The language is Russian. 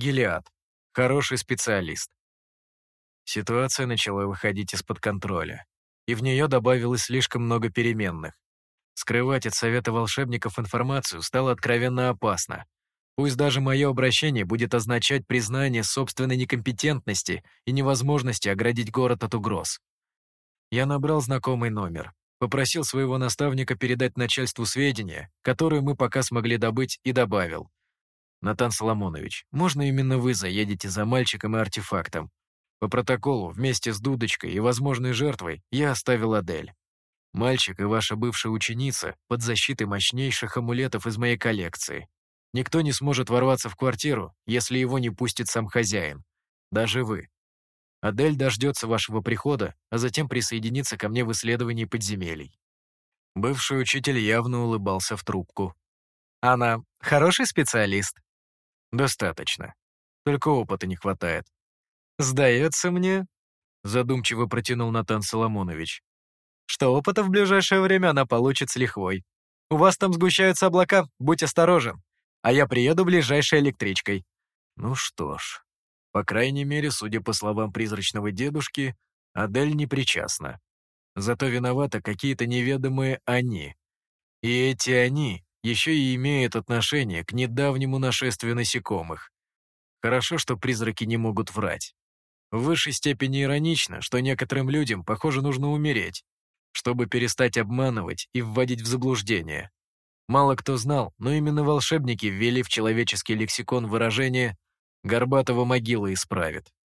Гелиад. Хороший специалист. Ситуация начала выходить из-под контроля, и в нее добавилось слишком много переменных. Скрывать от Совета волшебников информацию стало откровенно опасно. Пусть даже мое обращение будет означать признание собственной некомпетентности и невозможности оградить город от угроз. Я набрал знакомый номер, попросил своего наставника передать начальству сведения, которые мы пока смогли добыть, и добавил. «Натан Соломонович, можно именно вы заедете за мальчиком и артефактом? По протоколу, вместе с дудочкой и возможной жертвой, я оставил Адель. Мальчик и ваша бывшая ученица под защитой мощнейших амулетов из моей коллекции. Никто не сможет ворваться в квартиру, если его не пустит сам хозяин. Даже вы. Адель дождется вашего прихода, а затем присоединится ко мне в исследовании подземелий». Бывший учитель явно улыбался в трубку. «Она хороший специалист?» «Достаточно. Только опыта не хватает. «Сдается мне», — задумчиво протянул Натан Соломонович, «что опыта в ближайшее время она получит с лихвой. У вас там сгущаются облака, будь осторожен, а я приеду ближайшей электричкой». Ну что ж, по крайней мере, судя по словам призрачного дедушки, Адель не причастна. Зато виноваты какие-то неведомые «они». И эти «они» еще и имеют отношение к недавнему нашествию насекомых. Хорошо, что призраки не могут врать. В высшей степени иронично, что некоторым людям, похоже, нужно умереть, чтобы перестать обманывать и вводить в заблуждение. Мало кто знал, но именно волшебники ввели в человеческий лексикон выражение «горбатого могила исправит».